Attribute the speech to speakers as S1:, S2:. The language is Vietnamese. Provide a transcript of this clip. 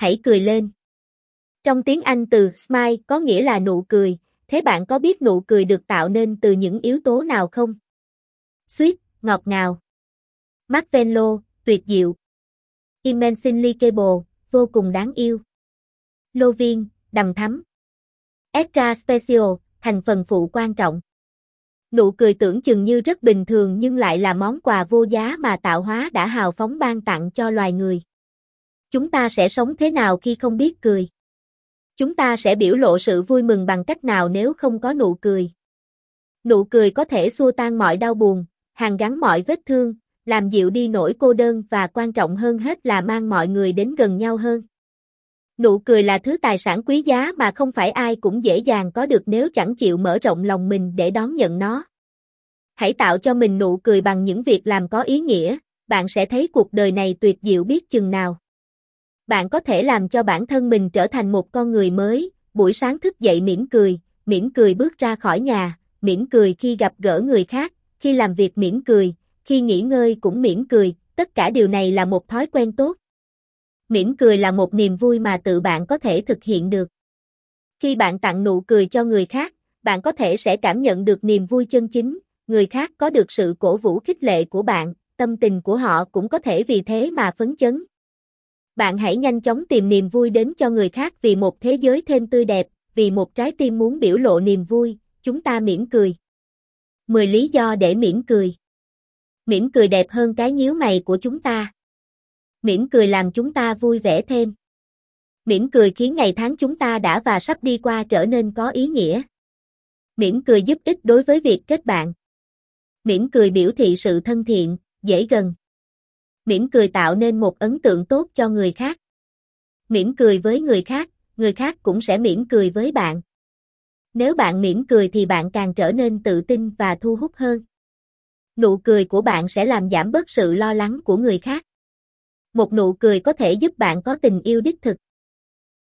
S1: hãy cười lên. Trong tiếng Anh từ smile có nghĩa là nụ cười, thế bạn có biết nụ cười được tạo nên từ những yếu tố nào không? Sweet, ngọt ngào. Marvello, tuyệt diệu. Immensely capable, vô cùng đáng yêu. Lô viên, đầm thắm. Extra special, thành phần phụ quan trọng. Nụ cười tưởng chừng như rất bình thường nhưng lại là món quà vô giá mà tạo hóa đã hào phóng ban tặng cho loài người. Chúng ta sẽ sống thế nào khi không biết cười? Chúng ta sẽ biểu lộ sự vui mừng bằng cách nào nếu không có nụ cười? Nụ cười có thể xua tan mọi đau buồn, hàn gắn mọi vết thương, làm dịu đi nỗi cô đơn và quan trọng hơn hết là mang mọi người đến gần nhau hơn. Nụ cười là thứ tài sản quý giá mà không phải ai cũng dễ dàng có được nếu chẳng chịu mở rộng lòng mình để đón nhận nó. Hãy tạo cho mình nụ cười bằng những việc làm có ý nghĩa, bạn sẽ thấy cuộc đời này tuyệt diệu biết chừng nào. Bạn có thể làm cho bản thân mình trở thành một con người mới, buổi sáng thức dậy mỉm cười, mỉm cười bước ra khỏi nhà, mỉm cười khi gặp gỡ người khác, khi làm việc mỉm cười, khi nghỉ ngơi cũng mỉm cười, tất cả điều này là một thói quen tốt. Mỉm cười là một niềm vui mà tự bạn có thể thực hiện được. Khi bạn tặng nụ cười cho người khác, bạn có thể sẽ cảm nhận được niềm vui chân chính, người khác có được sự cổ vũ khích lệ của bạn, tâm tình của họ cũng có thể vì thế mà phấn chấn. Bạn hãy nhanh chóng tìm niềm vui đến cho người khác vì một thế giới thêm tươi đẹp, vì một trái tim muốn biểu lộ niềm vui, chúng ta mỉm cười. 10 lý do để mỉm cười. Mỉm cười đẹp hơn cái nhíu mày của chúng ta. Mỉm cười làm chúng ta vui vẻ thêm. Mỉm cười khiến ngày tháng chúng ta đã và sắp đi qua trở nên có ý nghĩa. Mỉm cười giúp ích đối với việc kết bạn. Mỉm cười biểu thị sự thân thiện, dễ gần. Mỉm cười tạo nên một ấn tượng tốt cho người khác. Mỉm cười với người khác, người khác cũng sẽ mỉm cười với bạn. Nếu bạn mỉm cười thì bạn càng trở nên tự tin và thu hút hơn. Nụ cười của bạn sẽ làm giảm bớt sự lo lắng của người khác. Một nụ cười có thể giúp bạn có tình yêu đích thực.